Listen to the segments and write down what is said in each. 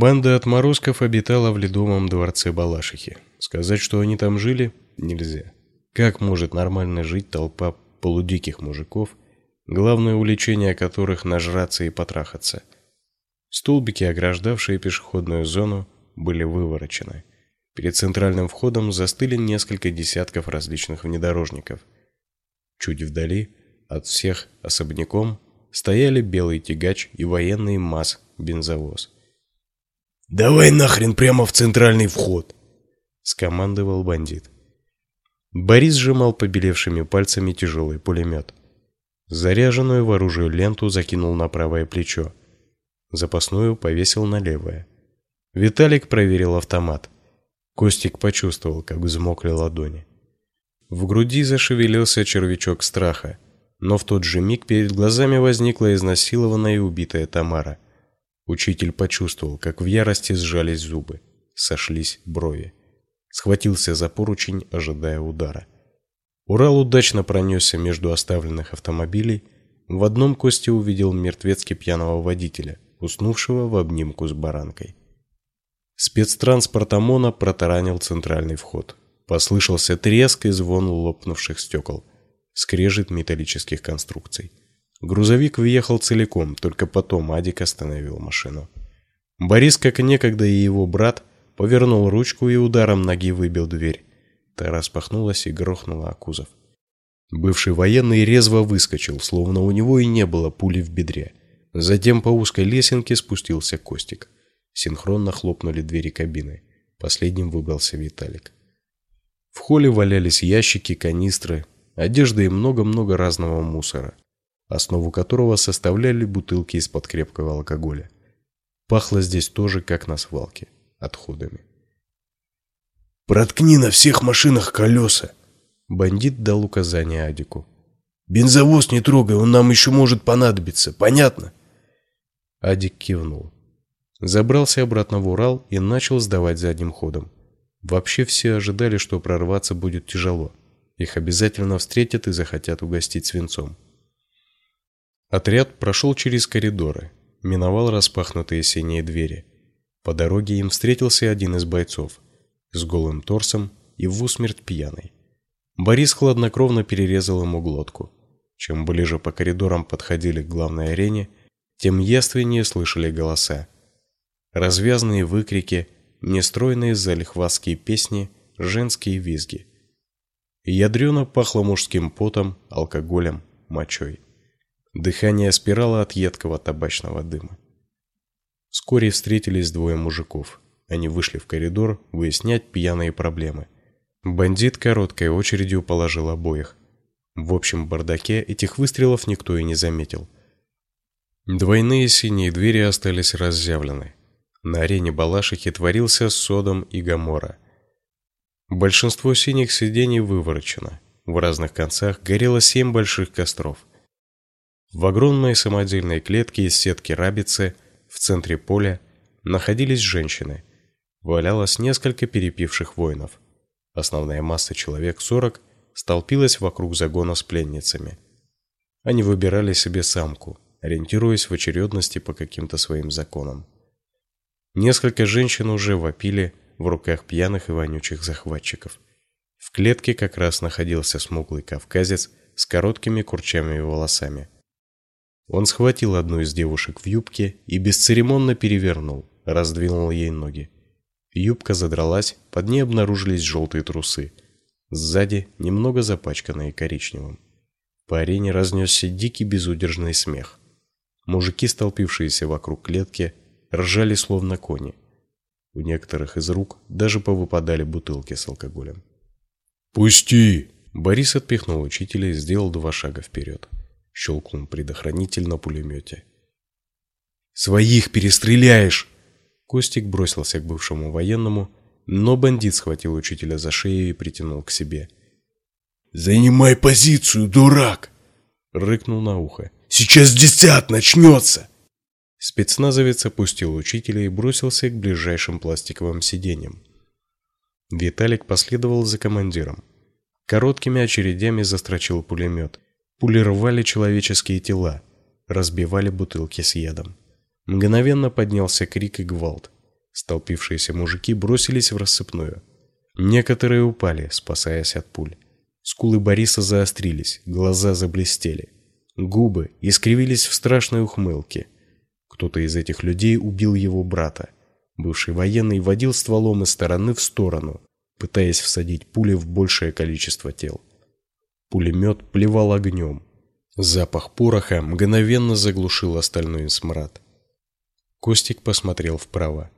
Банда отморозков обитала в ледовом дворце Балашихи. Сказать, что они там жили, нельзя. Как может нормально жить толпа полудиких мужиков, главное увлечение которых нажраться и потрахаться? Столбики, ограждавшие пешеходную зону, были выворочены. Перед центральным входом застыли несколько десятков различных внедорожников. Чуть вдали от всех особняком стояли белый тягач и военный МАЗ-бензовоз. «Давай нахрен прямо в центральный вход!» — скомандовал бандит. Борис сжимал побелевшими пальцами тяжелый пулемет. Заряженную в оружие ленту закинул на правое плечо. Запасную повесил на левое. Виталик проверил автомат. Костик почувствовал, как взмокли ладони. В груди зашевелился червячок страха, но в тот же миг перед глазами возникла изнасилованная и убитая Тамара. Учитель почувствовал, как в ярости сжались зубы, сошлись брови. Схватился за поручень, ожидая удара. Урал удачно пронесся между оставленных автомобилей. В одном Костя увидел мертвецки пьяного водителя, уснувшего в обнимку с баранкой. Спецтранспорт ОМОНа протаранил центральный вход. Послышался треск и звон лопнувших стекол, скрежет металлических конструкций. Грузовик въехал целиком, только потом Адик остановил машину. Борис, как некогда и его брат, повернул ручку и ударом ноги выбил дверь. Та распахнулась и грохнула о кузов. Бывший военный резво выскочил, словно у него и не было пули в бедре. Затем по узкой лесенке спустился Костик. Синхронно хлопнули двери кабины. Последним выбрался Виталик. В холле валялись ящики, канистры, одежда и много-много разного мусора, основу которого составляли бутылки из-под крепкого алкоголя. Пахло здесь тоже, как на свалке отходами. «Проткни на всех машинах колеса!» Бандит дал указание Адику. «Бензовоз не трогай, он нам еще может понадобиться, понятно?» Адик кивнул. Забрался обратно в Урал и начал сдавать задним ходом. Вообще все ожидали, что прорваться будет тяжело. Их обязательно встретят и захотят угостить свинцом. Отряд прошел через коридоры, миновал распахнутые синие двери. По дороге им встретился один из бойцов с голым торсом и в усмерть пьяный. Борис хладнокровно перерезал ему глотку. Чем ближе по коридорам подходили к главной арене, тем явственнее слышали голоса. Развязные выкрики, нестройные залихватские песни, женские визги. Ядрено пахло мужским потом, алкоголем, мочой. Дыхание спирало от едкого табачного дыма. Вскоре встретились двое мужиков. Они вышли в коридор выяснять пьяные проблемы. Бандит короткой очередью положил обоих. В общем бардаке этих выстрелов никто и не заметил. Двойные синие двери остались разъявлены. На арене Балашихи творился Содом и Гоморра. Большинство синих сидений выворочено. В разных концах горело семь больших костров. В огромной самодельной клетке из сетки рабицы – в центре поля находились женщины. Валялось несколько перепивших воинов. Основная масса человек сорок столпилась вокруг загона с пленницами. Они выбирали себе самку, ориентируясь в очередности по каким-то своим законам. Несколько женщин уже вопили в руках пьяных и вонючих захватчиков. В клетке как раз находился смуглый кавказец с короткими курчавыми волосами – он схватил одну из девушек в юбке и бесцеремонно перевернул, раздвинул ей ноги. Юбка задралась, под ней обнаружились желтые трусы, сзади немного запачканные коричневым. По арене разнесся дикий безудержный смех. Мужики, столпившиеся вокруг клетки, ржали словно кони. У некоторых из рук даже повыпадали бутылки с алкоголем. «Пусти!» Борис отпихнул учителя и сделал два шага вперед щелкнул предохранитель на пулемете. «Своих перестреляешь!» Костик бросился к бывшему военному, но бандит схватил учителя за шею и притянул к себе. «Занимай позицию, дурак!» Рыкнул на ухо. «Сейчас десят начнется!» Спецназовец опустил учителя и бросился к ближайшим пластиковым сиденьям. Виталик последовал за командиром. Короткими очередями застрочил пулемет. Пули рвали человеческие тела, разбивали бутылки с ядом. Мгновенно поднялся крик и гвалт. Столпившиеся мужики бросились в рассыпную. Некоторые упали, спасаясь от пуль. Скулы Бориса заострились, глаза заблестели. Губы искривились в страшной ухмылке. Кто-то из этих людей убил его брата. Бывший военный водил стволом из стороны в сторону, пытаясь всадить пули в большее количество тел. Пулемет плевал огнем. Запах пороха мгновенно заглушил остальной смрад. Костик посмотрел вправо.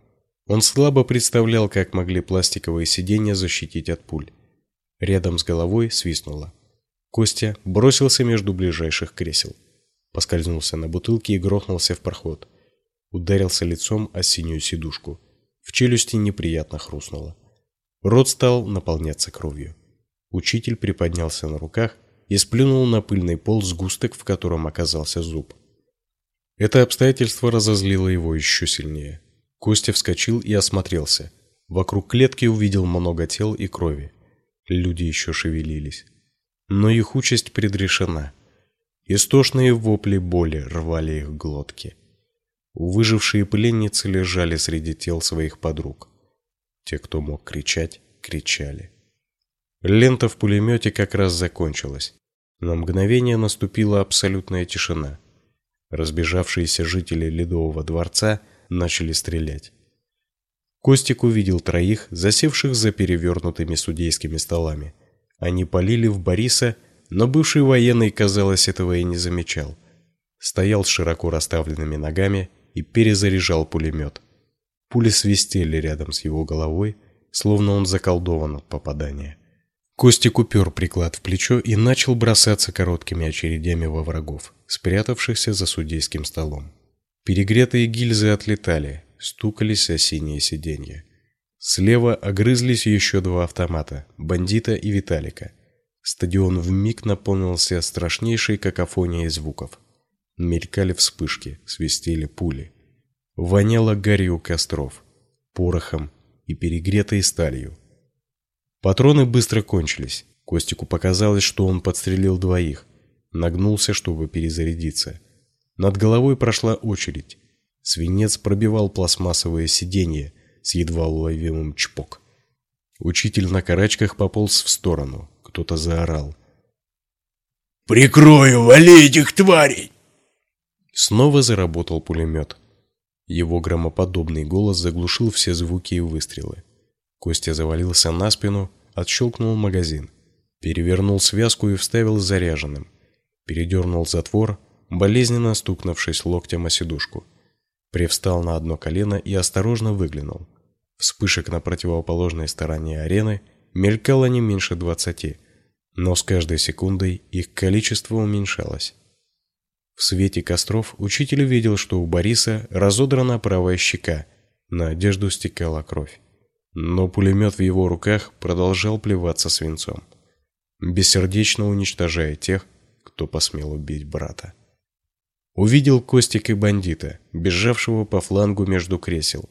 Он слабо представлял, как могли пластиковые сиденья защитить от пуль. Рядом с головой свистнуло. Костя бросился между ближайших кресел, поскользнулся на бутылке и грохнулся в проход. Ударился лицом о синюю сидушку. В челюсти неприятно хрустнуло. Рот стал наполняться кровью. Учитель приподнялся на руках и сплюнул на пыльный пол сгусток, в котором оказался зуб. Это обстоятельство разозлило его еще сильнее. Костя вскочил и осмотрелся. Вокруг клетки увидел много тел и крови. Люди еще шевелились. Но их участь предрешена. Истошные вопли боли рвали их глотки. Выжившие пленницы лежали среди тел своих подруг. Те, кто мог кричать, кричали. Лента в пулемете как раз закончилась. На мгновение наступила абсолютная тишина. Разбежавшиеся жители Ледового дворца начали стрелять. Костик увидел троих, засевших за перевернутыми судейскими столами. Они полили в Бориса, но бывший военный, казалось, этого и не замечал. Стоял с широко расставленными ногами и перезаряжал пулемет. Пули свистели рядом с его головой, словно он заколдован от попадания. Костик упер приклад в плечо и начал бросаться короткими очередями во врагов, спрятавшихся за судейским столом. Перегретые гильзы отлетали, стукались о синие сиденья. Слева огрызлись еще два автомата, бандита и Виталика. Стадион вмиг наполнился страшнейшей какофонией звуков. Мелькали вспышки, свистели пули. Воняло гарью костров, порохом и перегретой сталью. Патроны быстро кончились. Костику показалось, что он подстрелил двоих. Нагнулся, чтобы перезарядиться. Над головой прошла очередь. Свинец пробивал пластмассовое сиденье с едва уловимым чпок. Учитель на карачках пополз в сторону. Кто-то заорал. «Прикрою, вали этих тварей!» Снова заработал пулемет. Его громоподобный голос заглушил все звуки и выстрелы. Костя завалился на спину, отщелкнул магазин, перевернул связку и вставил заряженным. Передернул затвор, болезненно стукнувшись локтем о сидушку. Привстал на одно колено и осторожно выглянул. Вспышек на противоположной стороне арены мелькало не меньше двадцати, но с каждой секундой их количество уменьшалось. В свете костров учитель видел, что у Бориса разодрана правая щека, на одежду стекала кровь. Но пулемет в его руках продолжал плеваться свинцом, бессердечно уничтожая тех, кто посмел убить брата. Увидел Костик и бандита, бежавшего по флангу между кресел.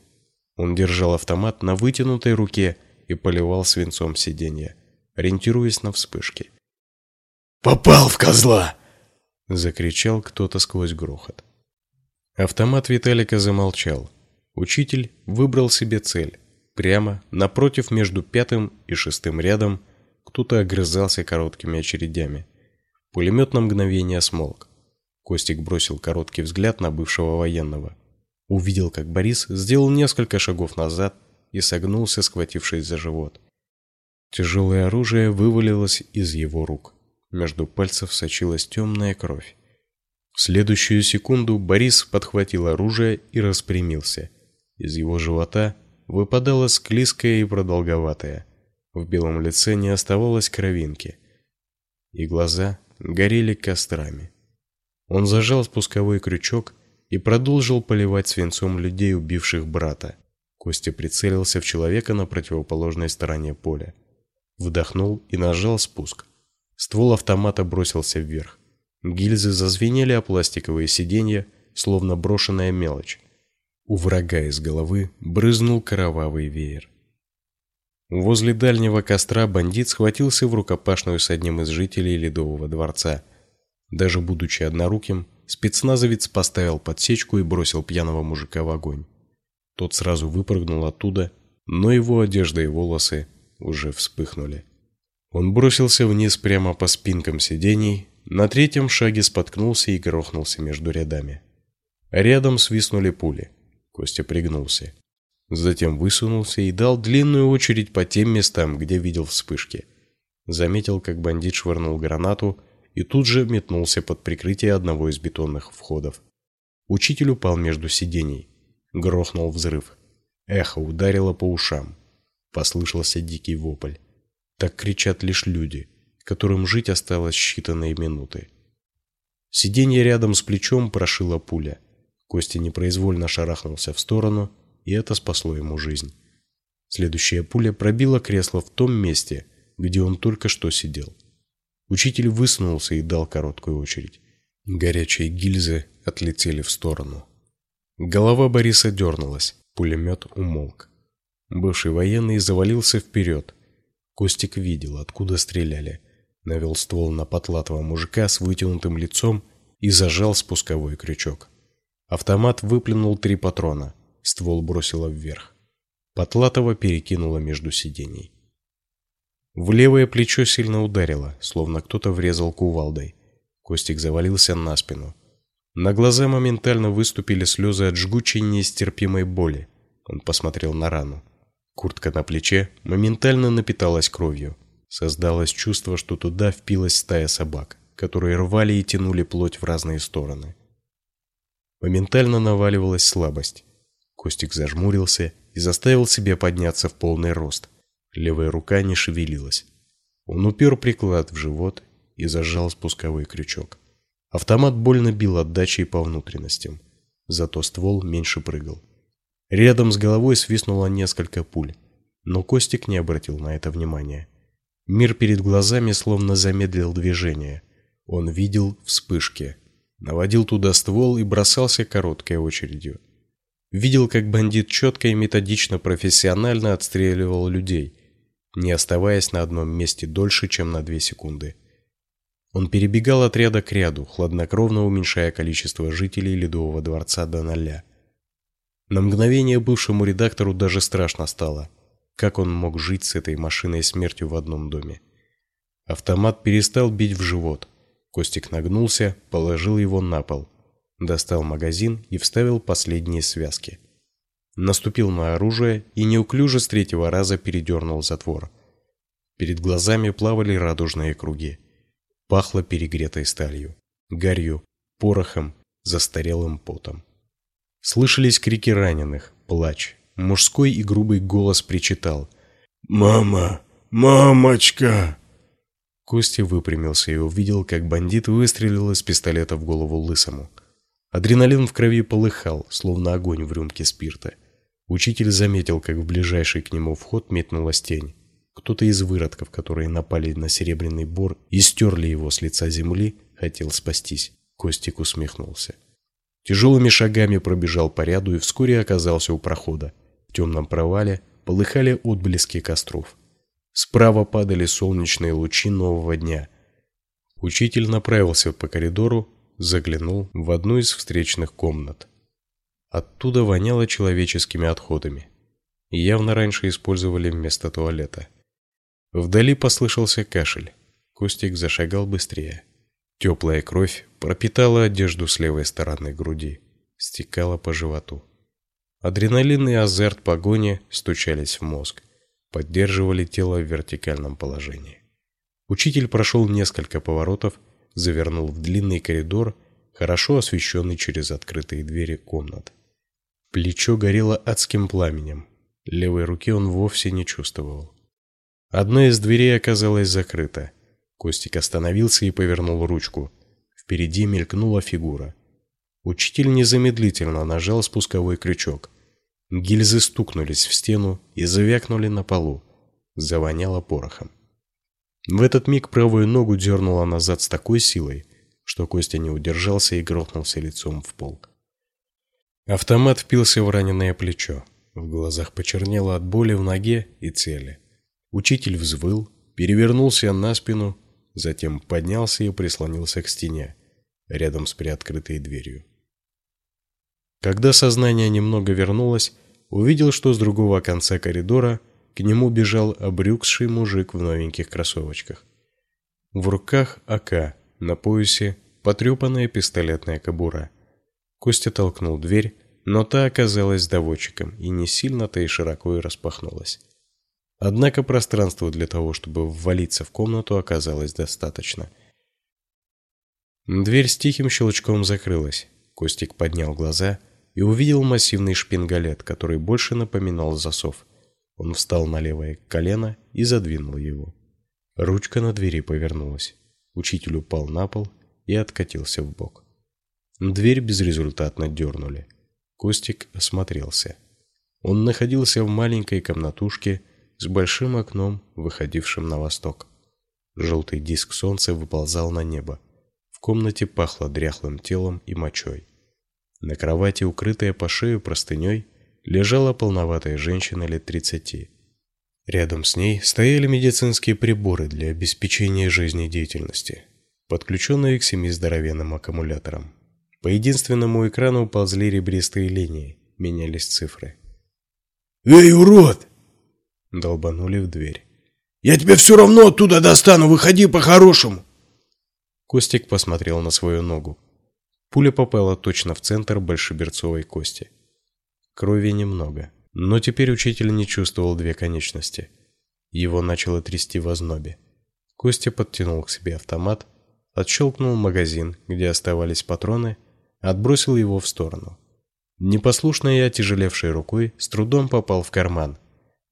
Он держал автомат на вытянутой руке и поливал свинцом сиденье, ориентируясь на вспышки. «Попал в козла!» — закричал кто-то сквозь грохот. Автомат Виталика замолчал. Учитель выбрал себе цель. Прямо напротив между пятым и шестым рядом кто-то огрызался короткими очередями. Пулемет на мгновение смолк. Костик бросил короткий взгляд на бывшего военного. Увидел, как Борис сделал несколько шагов назад и согнулся, схватившись за живот. Тяжелое оружие вывалилось из его рук. Между пальцев сочилась темная кровь. В следующую секунду Борис подхватил оружие и распрямился. Из его живота выпадала склизкая и продолговатая. В белом лице не оставалось кровинки. И глаза горели кострами. Он зажал спусковой крючок и продолжил поливать свинцом людей, убивших брата. Костя прицелился в человека на противоположной стороне поля. Вдохнул и нажал спуск. Ствол автомата бросился вверх. Гильзы зазвенели о пластиковые сиденья, словно брошенная мелочь. У врага из головы брызнул кровавый веер. Возле дальнего костра бандит схватился в рукопашную с одним из жителей Ледового дворца. Даже будучи одноруким, спецназовец поставил подсечку и бросил пьяного мужика в огонь. Тот сразу выпрыгнул оттуда, но его одежда и волосы уже вспыхнули. Он бросился вниз прямо по спинкам сидений, на третьем шаге споткнулся и грохнулся между рядами. Рядом свистнули пули. Костя пригнулся. Затем высунулся и дал длинную очередь по тем местам, где видел вспышки. Заметил, как бандит швырнул гранату и тут же метнулся под прикрытие одного из бетонных входов. Учитель упал между сидений. Грохнул взрыв. Эхо ударило по ушам. Послышался дикий вопль. Так кричат лишь люди, которым жить осталось считанные минуты. Сиденье рядом с плечом прошила пуля. Костя непроизвольно шарахнулся в сторону, и это спасло ему жизнь. Следующая пуля пробила кресло в том месте, где он только что сидел. Учитель высунулся и дал короткую очередь. Горячие гильзы отлетели в сторону. Голова Бориса дернулась, пулемет умолк. Бывший военный завалился вперед. Костик видел, откуда стреляли. Навел ствол на потлатого мужика с вытянутым лицом и зажал спусковой крючок. Автомат выплюнул три патрона. Ствол бросило вверх. Потлатого перекинуло между сидений. В левое плечо сильно ударило, словно кто-то врезал кувалдой. Костик завалился на спину. На глаза моментально выступили слезы от жгучей нестерпимой боли. Он посмотрел на рану. Куртка на плече моментально напиталась кровью. Создалось чувство, что туда впилась стая собак, которые рвали и тянули плоть в разные стороны. Моментально наваливалась слабость. Костик зажмурился и заставил себя подняться в полный рост. Левая рука не шевелилась. Он упер приклад в живот и зажал спусковой крючок. Автомат больно бил отдачей по внутренностям, зато ствол меньше прыгал. Рядом с головой свистнуло несколько пуль, но Костик не обратил на это внимания. Мир перед глазами словно замедлил движение. Он видел вспышки, наводил туда ствол и бросался короткой очередью. Видел, как бандит четко и методично профессионально отстреливал людей, не оставаясь на одном месте дольше, чем на две секунды. Он перебегал от ряда к ряду, хладнокровно уменьшая количество жителей Ледового дворца до нуля. На мгновение бывшему редактору даже страшно стало. Как он мог жить с этой машиной смертью в одном доме? Автомат перестал бить в живот. Костик нагнулся, положил его на пол, достал магазин и вставил последние связки. Наступил на оружие и неуклюже с третьего раза передернул затвор. Перед глазами плавали радужные круги. Пахло перегретой сталью, гарью, порохом, застарелым потом. Слышались крики раненых, плач. Мужской и грубый голос причитал: "Мама, мамочка!" Костя выпрямился и увидел, как бандит выстрелил из пистолета в голову лысому. Адреналин в крови полыхал, словно огонь в рюмке спирта. Учитель заметил, как в ближайший к нему вход метнулась тень. Кто-то из выродков, которые напали на серебряный бор и стерли его с лица земли, хотел спастись. Костик усмехнулся. Тяжелыми шагами пробежал по ряду и вскоре оказался у прохода. В темном провале полыхали отблески костров. Справа падали солнечные лучи нового дня. Учитель направился по коридору, заглянул в одну из встречных комнат. Оттуда воняло человеческими отходами. Явно раньше использовали вместо туалета. Вдали послышался кашель. Костик зашагал быстрее. Теплая кровь пропитала одежду с левой стороны груди, стекала по животу. Адреналин и азарт погони стучались в мозг, поддерживали тело в вертикальном положении. Учитель прошел несколько поворотов, завернул в длинный коридор, хорошо освещенный через открытые двери комнат. Плечо горело адским пламенем. Левой руки он вовсе не чувствовал. Одна из дверей оказалась закрыта. Костик остановился и повернул ручку. Впереди мелькнула фигура. Учитель незамедлительно нажал спусковой крючок. Гильзы стукнулись в стену и завякнули на полу. Завоняло порохом. В этот миг правую ногу дернуло назад с такой силой, что Костя не удержался и грохнулся лицом в пол. Автомат впился в раненое плечо. В глазах почернело от боли в ноге и цели. Учитель взвыл, перевернулся на спину, затем поднялся и прислонился к стене, рядом с приоткрытой дверью. Когда сознание немного вернулось, увидел, что с другого конца коридора к нему бежал обрюкший мужик в новеньких кроссовочках. В руках АК, на поясе потрепанная пистолетная кобура. Костя толкнул дверь, но та оказалась доводчиком и не сильно-то и широко и распахнулась. Однако пространства для того, чтобы ввалиться в комнату, оказалось достаточно. Дверь с тихим щелчком закрылась. Костик поднял глаза и увидел массивный шпингалет, который больше напоминал засов. Он встал на левое колено и задвинул его. Ручка на двери повернулась. Учитель упал на пол и откатился в бок. Дверь безрезультатно дернули. Костик осмотрелся. Он находился в маленькой комнатушке с большим окном, выходившим на восток. Желтый диск солнца выползал на небо. В комнате пахло дряхлым телом и мочой. На кровати, укрытая по шею простыней, лежала полноватая женщина лет тридцати. Рядом с ней стояли медицинские приборы для обеспечения жизнедеятельности, подключенные к семи здоровенным аккумуляторам. По единственному экрану ползли ребристые линии, менялись цифры. «Эй, урод!» Долбанули в дверь. «Я тебя все равно оттуда достану, выходи по-хорошему!» Костик посмотрел на свою ногу. Пуля попала точно в центр большеберцовой кости. Крови немного, но теперь учитель не чувствовал две конечности. Его начало трясти в ознобе. Костя подтянул к себе автомат, отщелкнул магазин, где оставались патроны, отбросил его в сторону. Непослушной и отяжелевшей рукой с трудом попал в карман,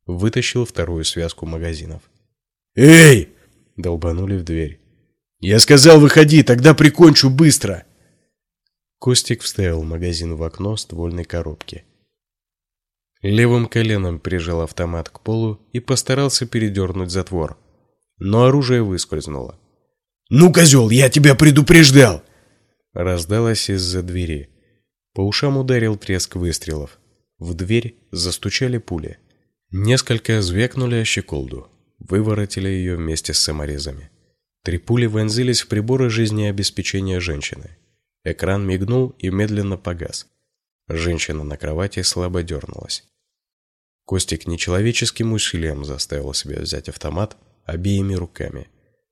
вытащил вторую связку магазинов. «Эй!» – долбанули в дверь. «Я сказал, выходи, тогда прикончу быстро!» Костик вставил магазин в окно ствольной коробки. Левым коленом прижал автомат к полу и постарался передернуть затвор. Но оружие выскользнуло. «Ну, козел, я тебя предупреждал!» Раздалось из-за двери. По ушам ударил треск выстрелов. В дверь застучали пули. Несколько звякнули о щеколду. Выворотили ее вместе с саморезами. Три пули вонзились в приборы жизнеобеспечения женщины. Экран мигнул и медленно погас. Женщина на кровати слабо дернулась. Костик нечеловеческим усилием заставил себя взять автомат обеими руками.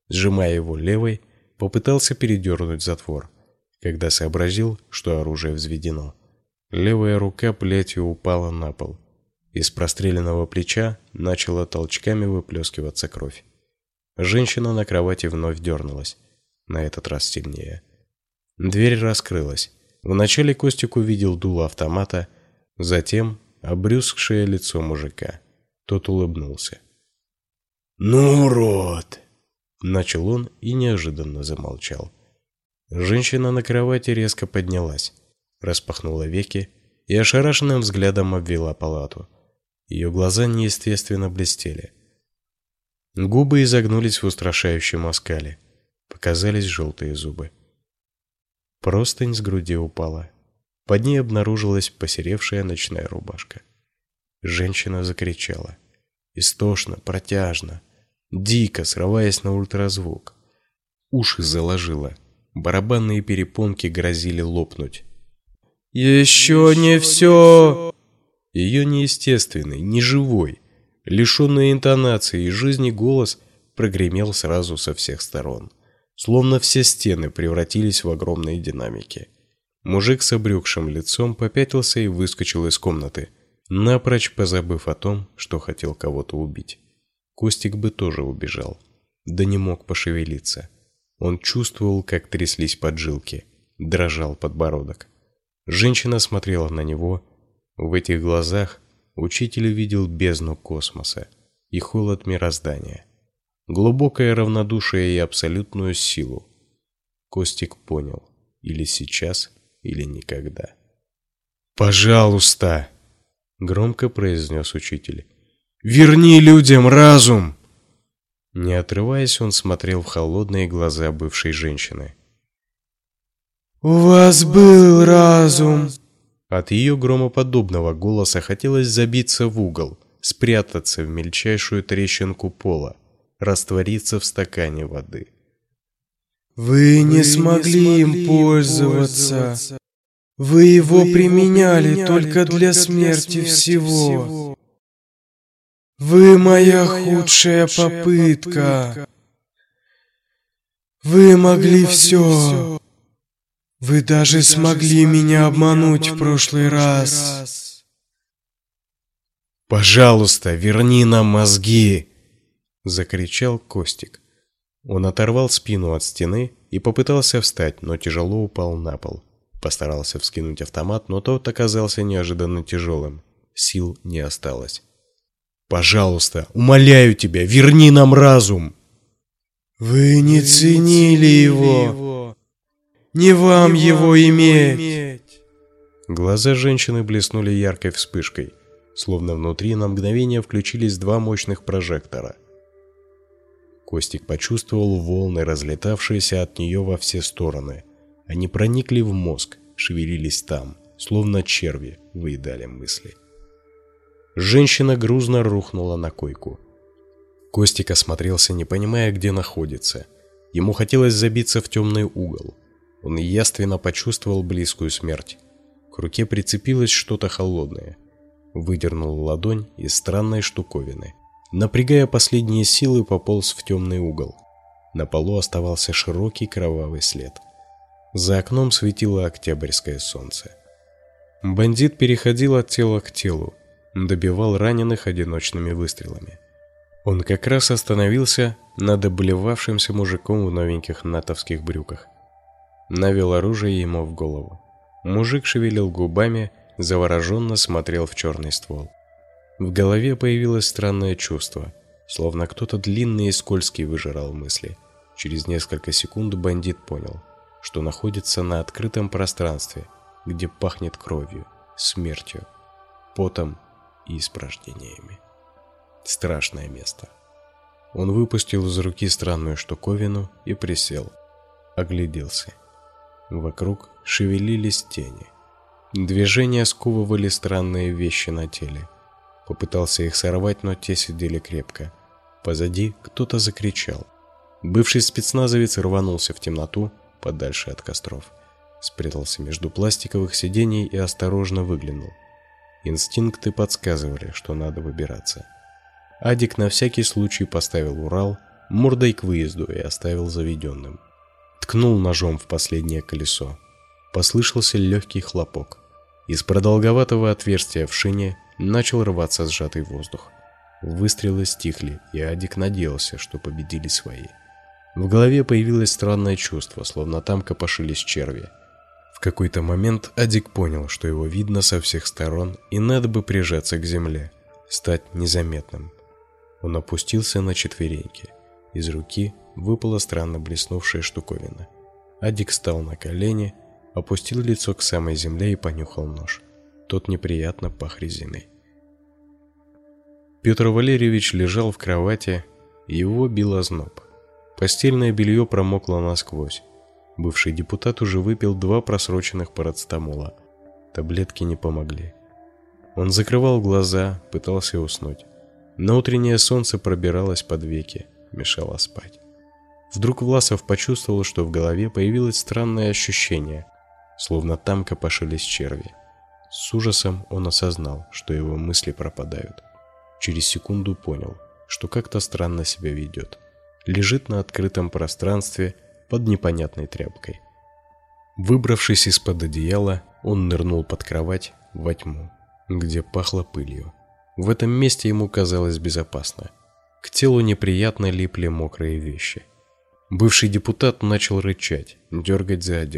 Сжимая его левой, попытался передернуть затвор, когда сообразил, что оружие взведено. Левая рука плетью упала на пол. Из простреленного плеча начала толчками выплескиваться кровь. Женщина на кровати вновь дернулась, на этот раз сильнее. Дверь раскрылась. Вначале Костик увидел дуло автомата, затем обрюзгшее лицо мужика. Тот улыбнулся. «Ну, урод!» Начал он и неожиданно замолчал. Женщина на кровати резко поднялась, распахнула веки и ошарашенным взглядом обвела палату. Ее глаза неестественно блестели. Губы изогнулись в устрашающем оскале. Показались желтые зубы. Простынь с груди упала. Под ней обнаружилась посеревшая ночная рубашка. Женщина закричала. Истошно, протяжно, дико, срываясь на ультразвук. Уши заложило. Барабанные перепонки грозили лопнуть. «Еще не все!» Ее неестественный, неживой, лишенный интонации и жизни голос прогремел сразу со всех сторон словно все стены превратились в огромные динамики. Мужик с обрюкшим лицом попятился и выскочил из комнаты, напрочь позабыв о том, что хотел кого-то убить. Костик бы тоже убежал, да не мог пошевелиться. Он чувствовал, как тряслись поджилки, дрожал подбородок. Женщина смотрела на него. В этих глазах учитель видел бездну космоса и холод мироздания глубокое равнодушие и абсолютную силу. Костик понял, или сейчас, или никогда. «Пожалуйста!» — громко произнес учитель. «Верни людям разум!» Не отрываясь, он смотрел в холодные глаза бывшей женщины. «У вас был разум!» От ее громоподобного голоса хотелось забиться в угол, спрятаться в мельчайшую трещинку пола раствориться в стакане воды. Вы не смогли им пользоваться. Вы его применяли только для смерти всего. Вы моя худшая попытка. Вы могли все. Вы даже смогли меня обмануть в прошлый раз. Пожалуйста, верни нам мозги, закричал Костик. Он оторвал спину от стены и попытался встать, но тяжело упал на пол. Постарался вскинуть автомат, но тот оказался неожиданно тяжелым. Сил не осталось. Пожалуйста, умоляю тебя, верни нам разум. Вы не ценили его. Не вам его иметь. Глаза женщины блеснули яркой вспышкой, словно внутри на мгновение включились два мощных прожектора. Костик почувствовал волны, разлетавшиеся от нее во все стороны. Они проникли в мозг, шевелились там, словно черви выедали мысли. Женщина грузно рухнула на койку. Костик осмотрелся, не понимая, где находится. Ему хотелось забиться в темный угол. Он яственно почувствовал близкую смерть. К руке прицепилось что-то холодное. Выдернул ладонь из странной штуковины. Напрягая последние силы, пополз в темный угол. На полу оставался широкий кровавый след. За окном светило октябрьское солнце. Бандит переходил от тела к телу, добивал раненых одиночными выстрелами. Он как раз остановился над облевавшимся мужиком в новеньких натовских брюках. Навел оружие ему в голову. Мужик шевелил губами, завороженно смотрел в черный ствол. В голове появилось странное чувство, словно кто-то длинный и скользкий выжирал мысли. Через несколько секунд бандит понял, что находится на открытом пространстве, где пахнет кровью, смертью, потом и испражнениями. Страшное место. Он выпустил из руки странную штуковину и присел, огляделся. Вокруг шевелились тени. Движения сковывали странные вещи на теле. Попытался их сорвать, но те сидели крепко. Позади кто-то закричал. Бывший спецназовец рванулся в темноту, подальше от костров. Спрятался между пластиковых сидений и осторожно выглянул. Инстинкты подсказывали, что надо выбираться. Адик на всякий случай поставил Урал мордой к выезду и оставил заведенным. Ткнул ножом в последнее колесо. Послышался легкий хлопок. Из продолговатого отверстия в шине начал рваться сжатый воздух. Выстрелы стихли, и Адик надеялся, что победили свои. В голове появилось странное чувство, словно там копошились черви. В какой-то момент Адик понял, что его видно со всех сторон, и надо бы прижаться к земле, стать незаметным. Он опустился на четвереньки. Из руки выпала странно блеснувшая штуковина. Адик встал на колени, опустил лицо к самой земле и понюхал нож. Тот неприятно пах резиной. Петр Валерьевич лежал в кровати, его бил озноб. Постельное белье промокло насквозь. Бывший депутат уже выпил два просроченных парацетамола. Таблетки не помогли. Он закрывал глаза, пытался уснуть. Но утреннее солнце пробиралось под веки, мешало спать. Вдруг Власов почувствовал, что в голове появилось странное ощущение, словно там копошились черви. С ужасом он осознал, что его мысли пропадают. Через секунду понял, что как-то странно себя ведет. Лежит на открытом пространстве под непонятной тряпкой. Выбравшись из-под одеяла, он нырнул под кровать во тьму, где пахло пылью. В этом месте ему казалось безопасно. К телу неприятно липли мокрые вещи. Бывший депутат начал рычать, дергать за одежду.